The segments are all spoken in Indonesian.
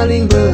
bilingue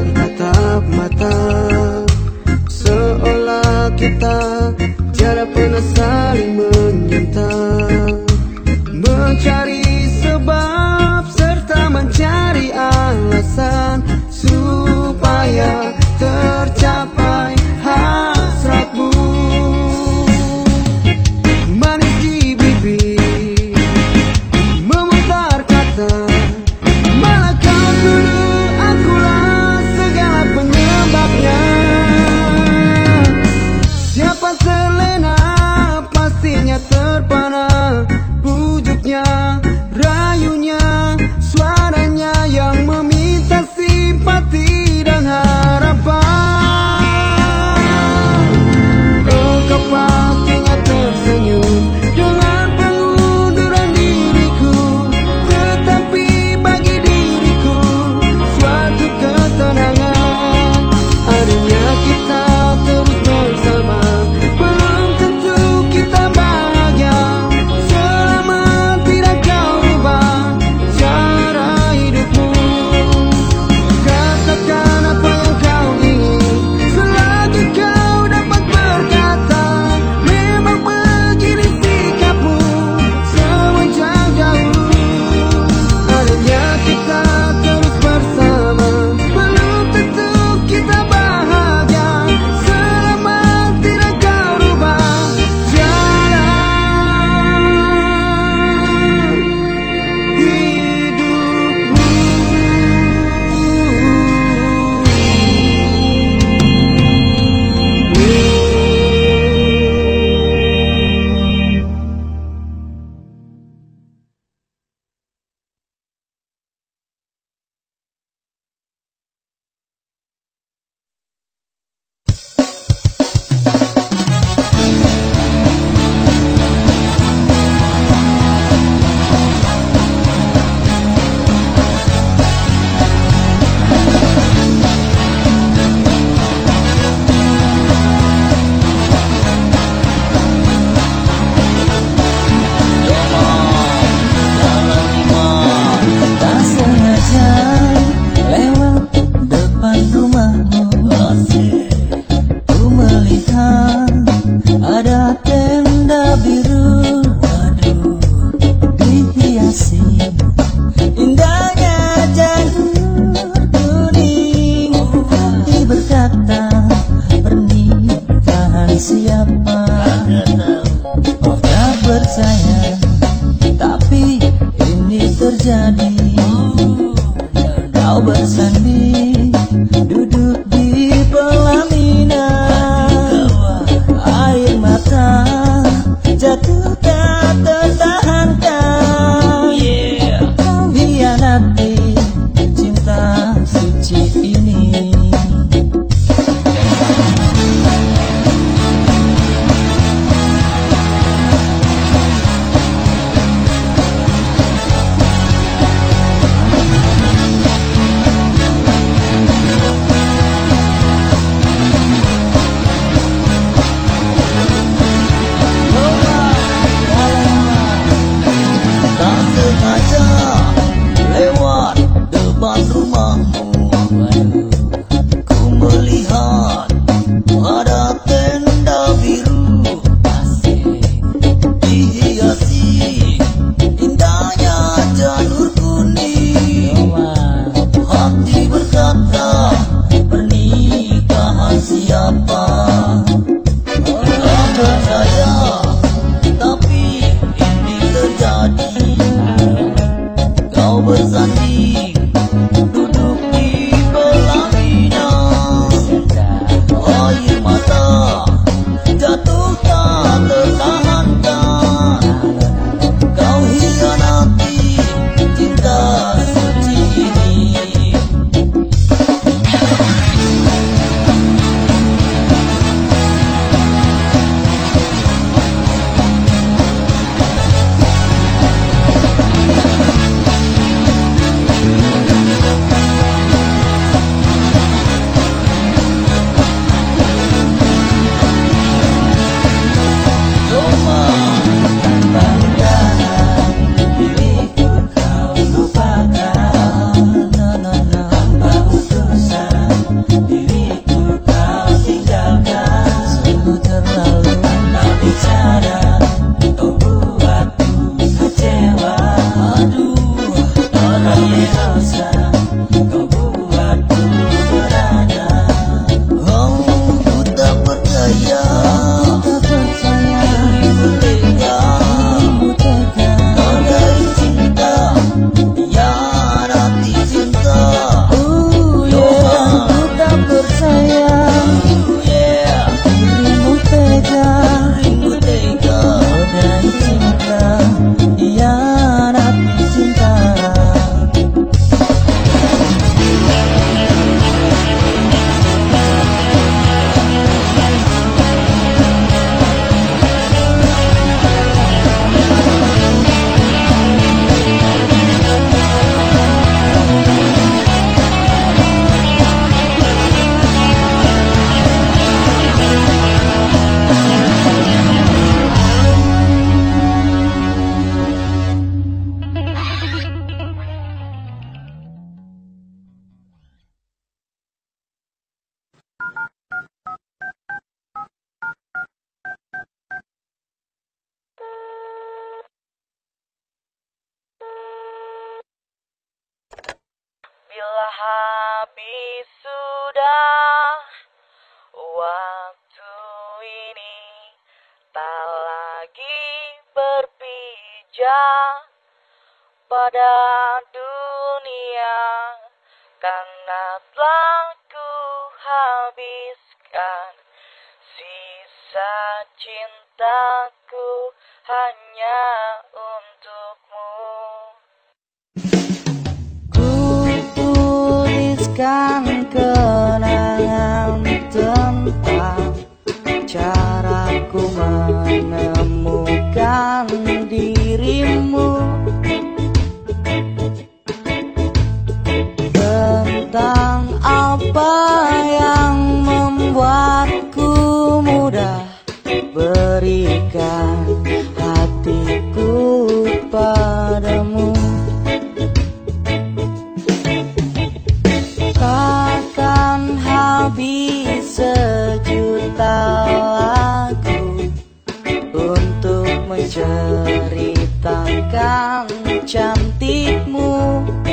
pada dunia karena telah ku habiskan sisa cintaku hanya untukmu. Ku tuliskan kenangan tentang caraku menemukan dirimu. cantikmu.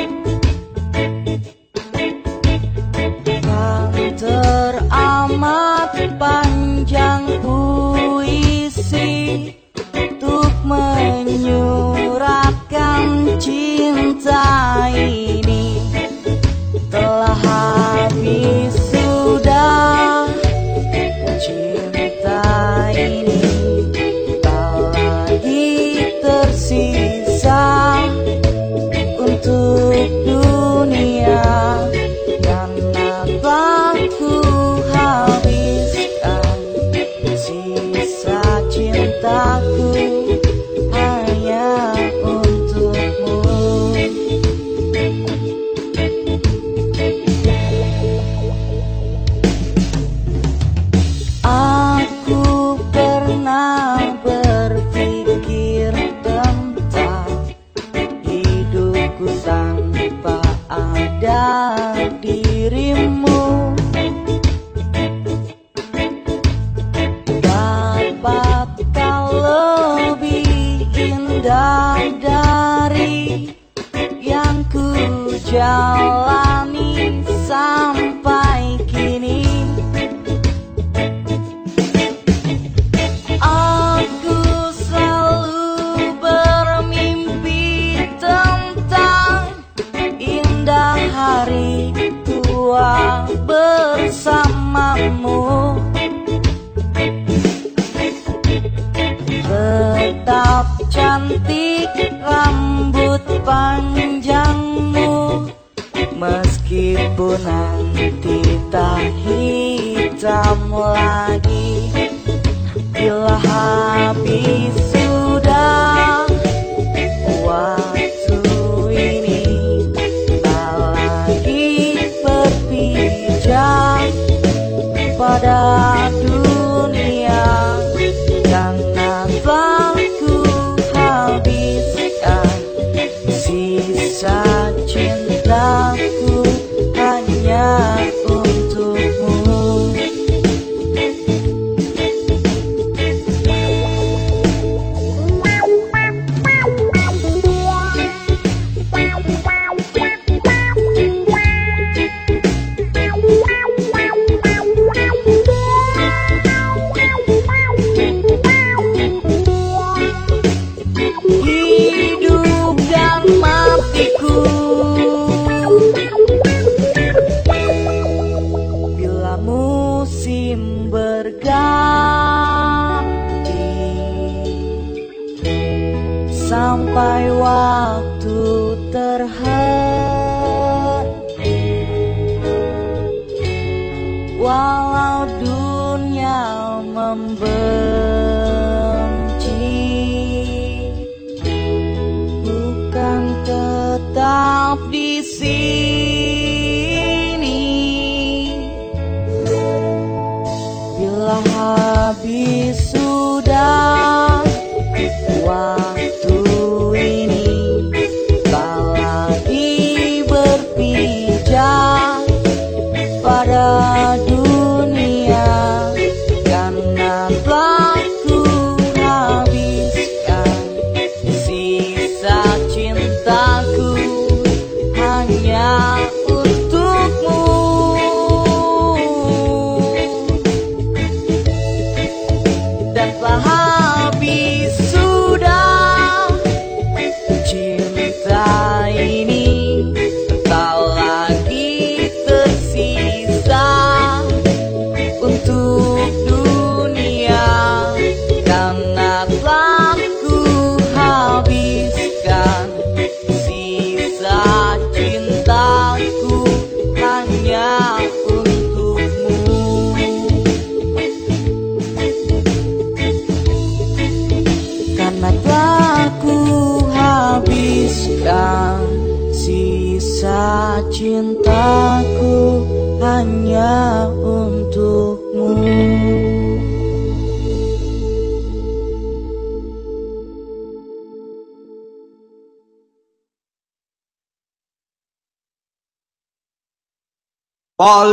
Oh.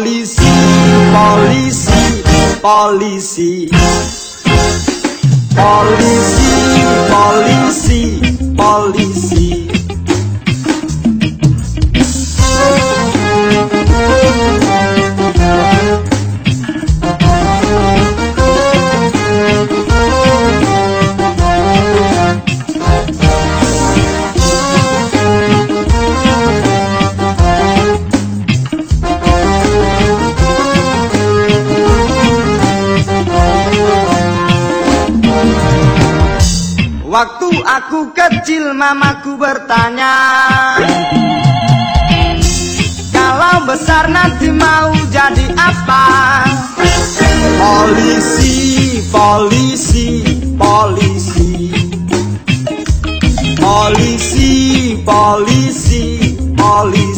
Polisi, polisi, polisi. Polisi, polisi, polisi aku kecil mamaku bertanya Kalau besar nanti mau jadi apa? Polisi, polisi, polisi. Polisi, polisi, polisi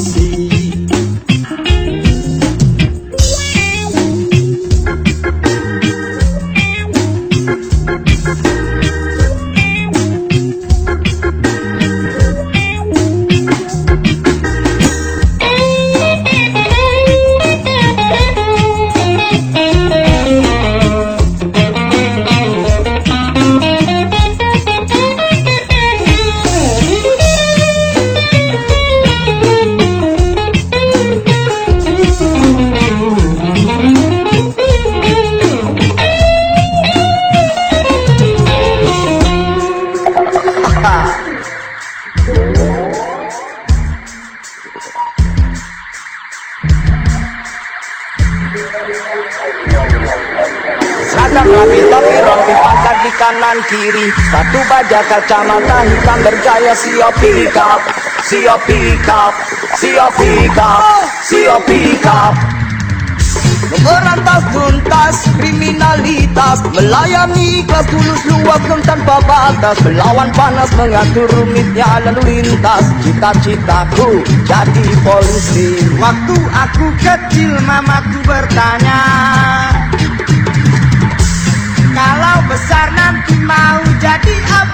kacamata hitam bergaya siap pick up. Siap pick up. Siap pick up. Pick up. Tuntas kriminalitas Melayani kelas tulus luas dan tanpa batas. Melawan panas mengatur rumitnya lalu lintas. Cita-citaku jadi polisi. Waktu aku kecil mamaku bertanya Kalau besar nanti mau jadi apa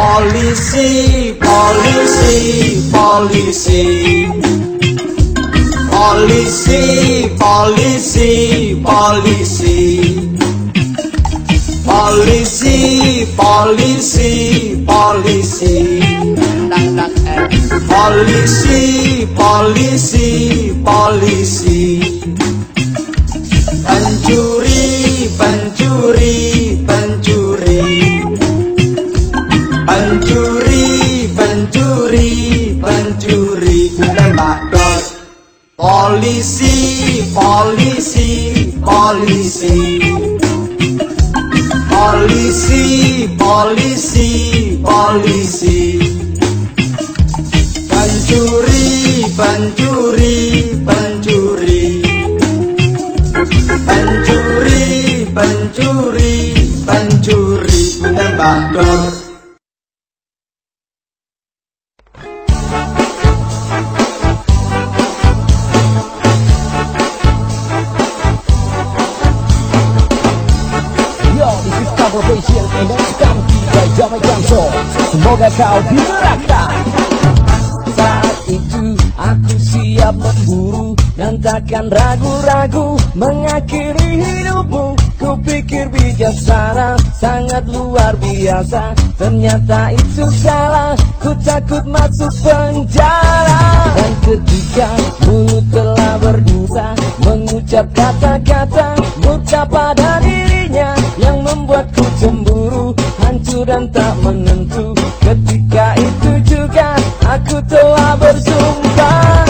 Polisi, polisi, polisi Polisi, polisi, polisi Polisi, polisi, polisi Polisi, polisi, polisi Polisi, polisi, polisi. Polisi, polisi, polisi. Pencuri, pencuri, pencuri. Pencuri, pencuri, pencuri. Tembak dot. Yo, Semoga kau di Saat itu aku siap memburu Dan takkan ragu-ragu mengakhiri hidupmu. Kupikir bijaksana sangat luar biasa. Ternyata itu salah Ku takut masuk penjara. Ketika mulut telah berdusta Mengucap kata-kata murka pada dirinya Yang membuatku cemburu Hancur dan tak menentu Ketika itu juga aku telah bersumpah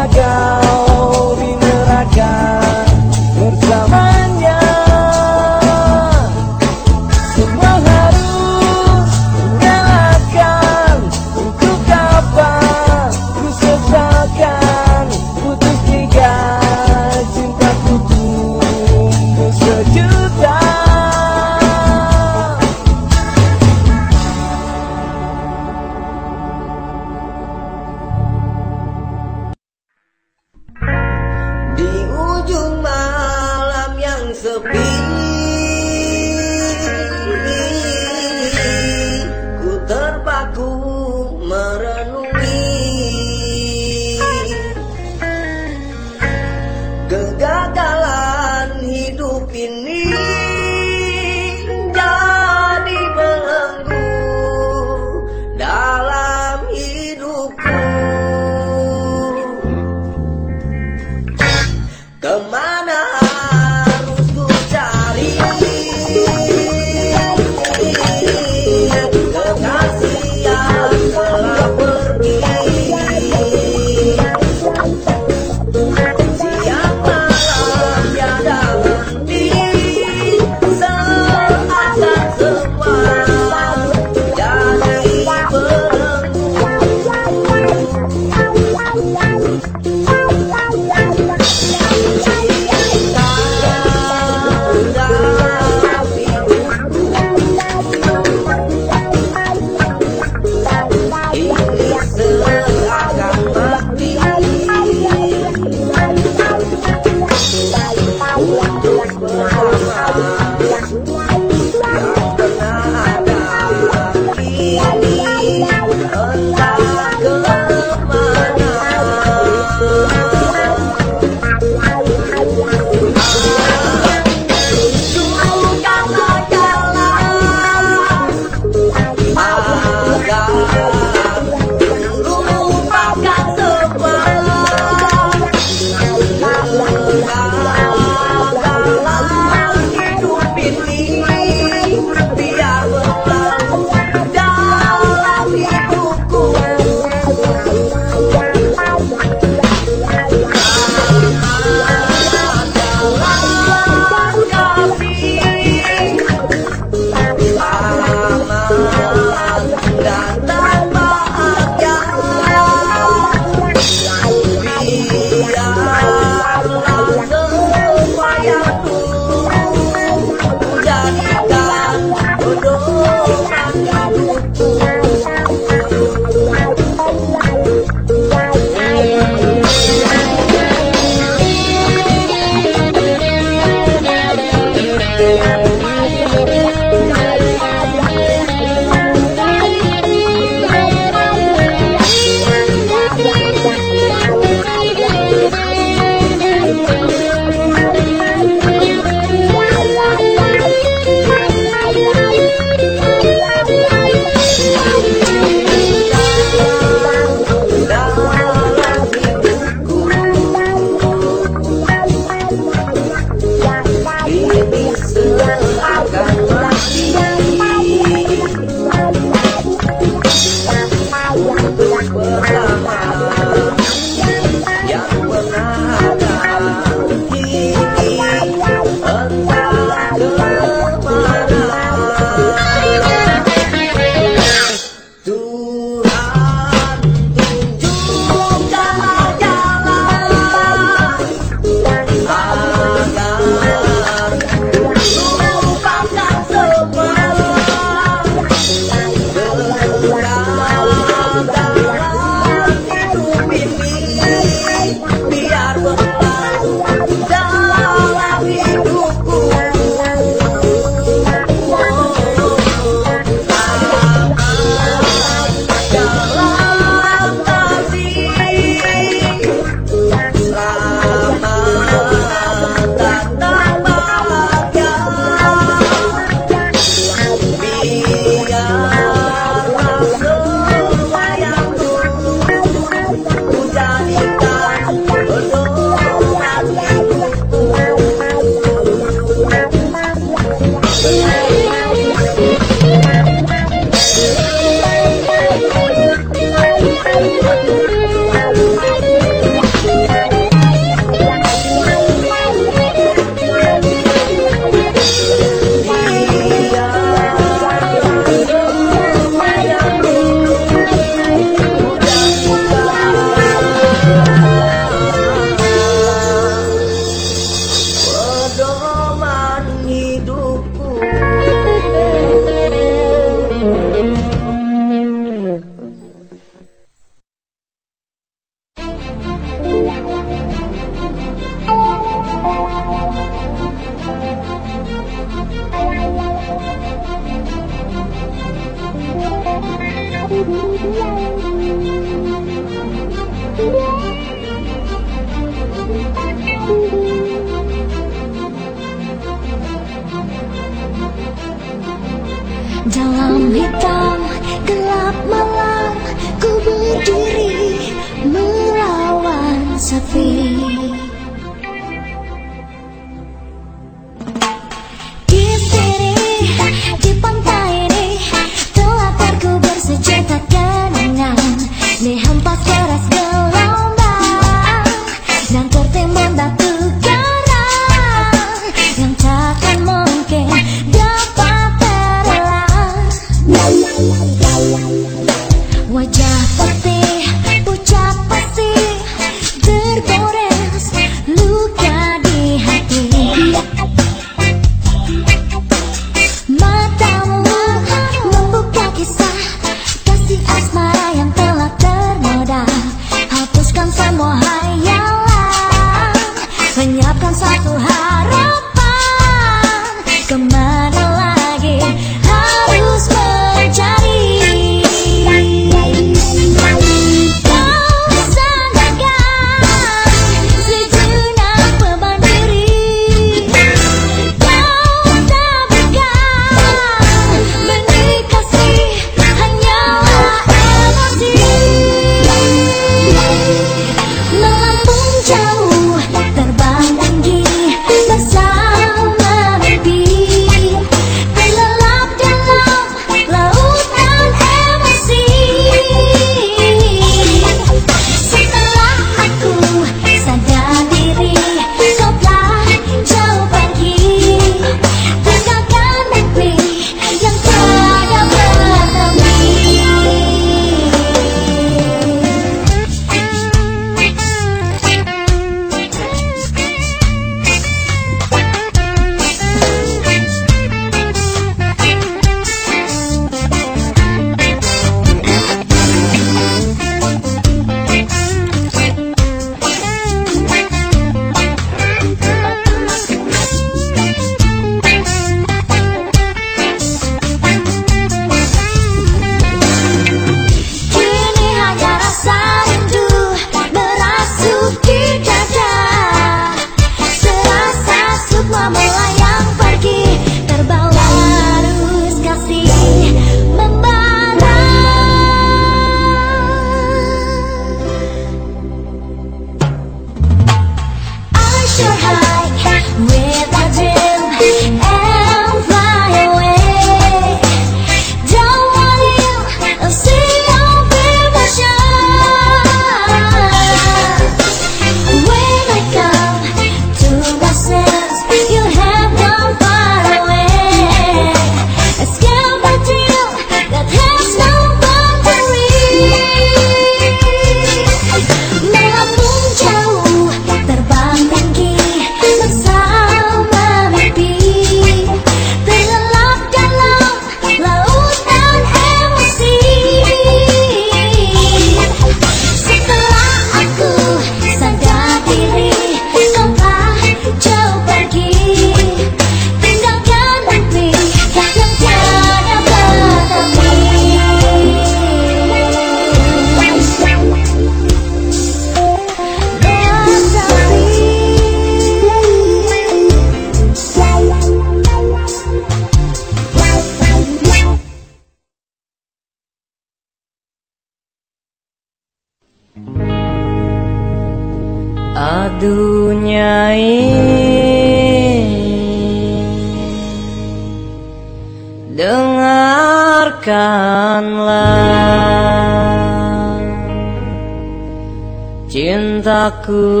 cintaku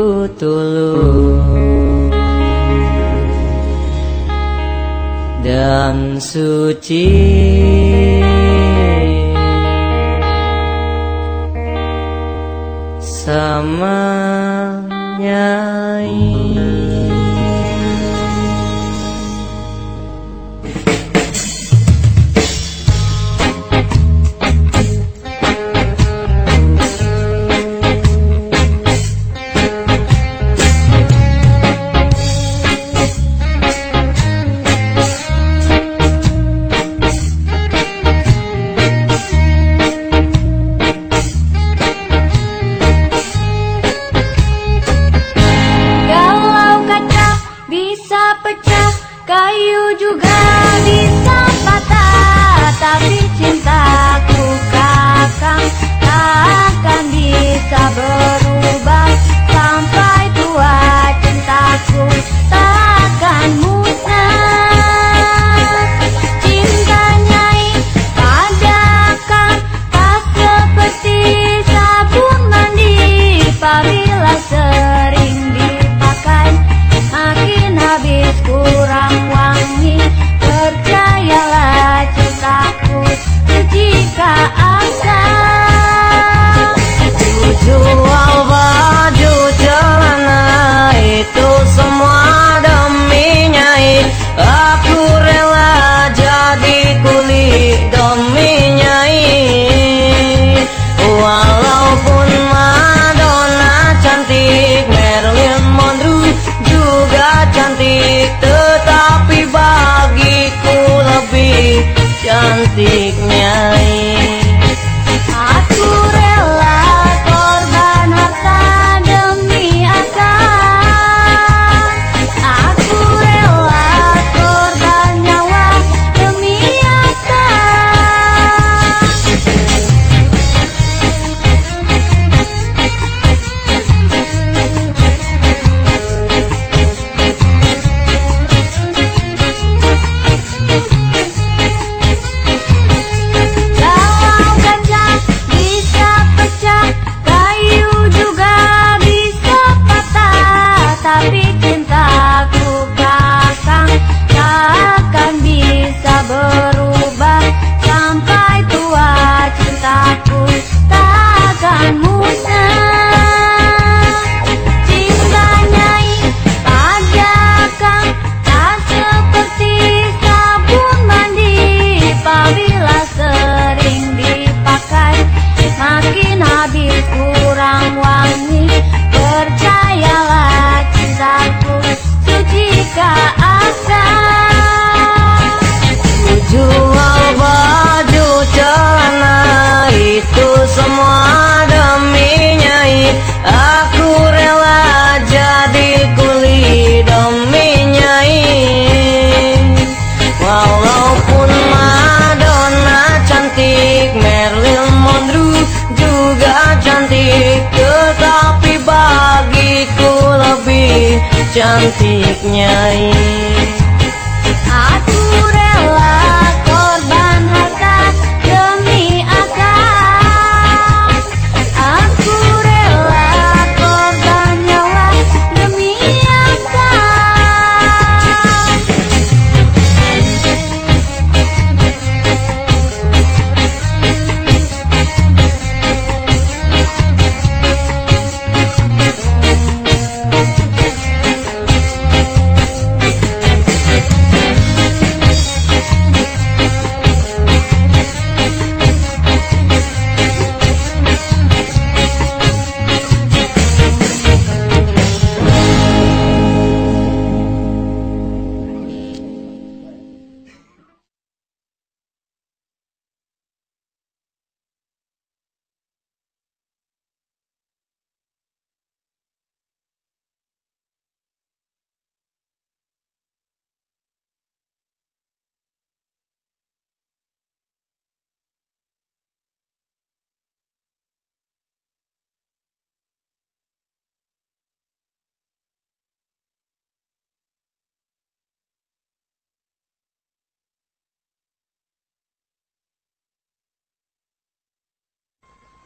kayu juga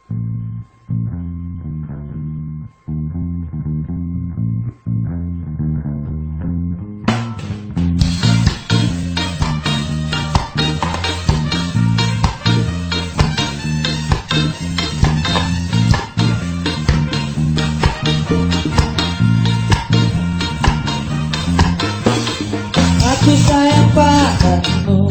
Aku sayang padamu.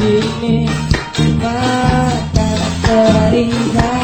sini mata terindah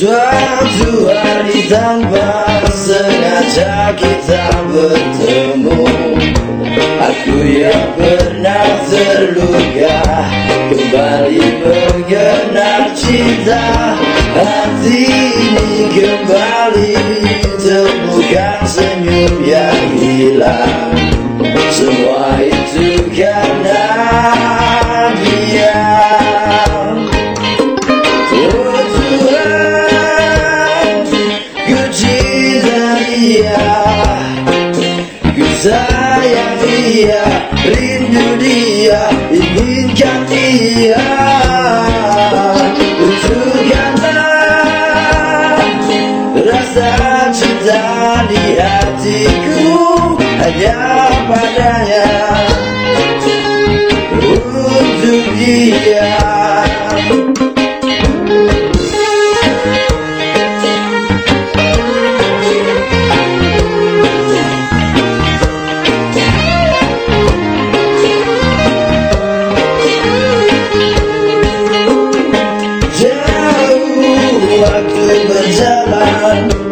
Suatu hari tanpa sengaja kita bertemu. Aku yang pernah terluka Kembali mengenal cinta. Hati ini kembali Temukan senyum yang hilang. Semua itu karena dia Rindu dia Inginkan dia. Untuknya Rasa cinta di hatiku Hanya padanya. Untuk dia.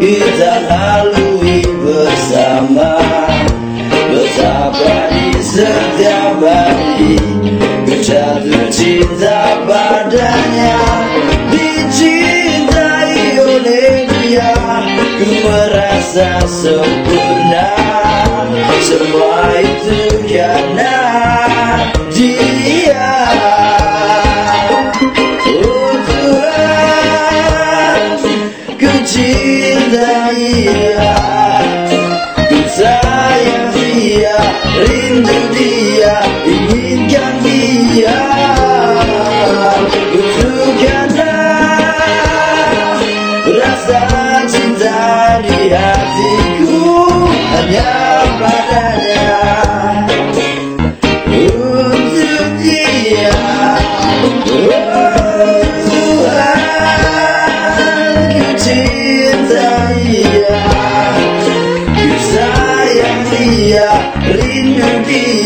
Kita lalui bersama. Di setiap hari. Jatuh cinta padanya. Dicintai oleh dia. Ku merasa sempurna. Semua itu karena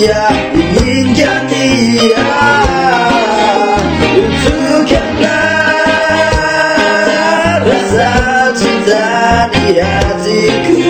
dia Inginkan dia Untukkanlah Rasa cinta di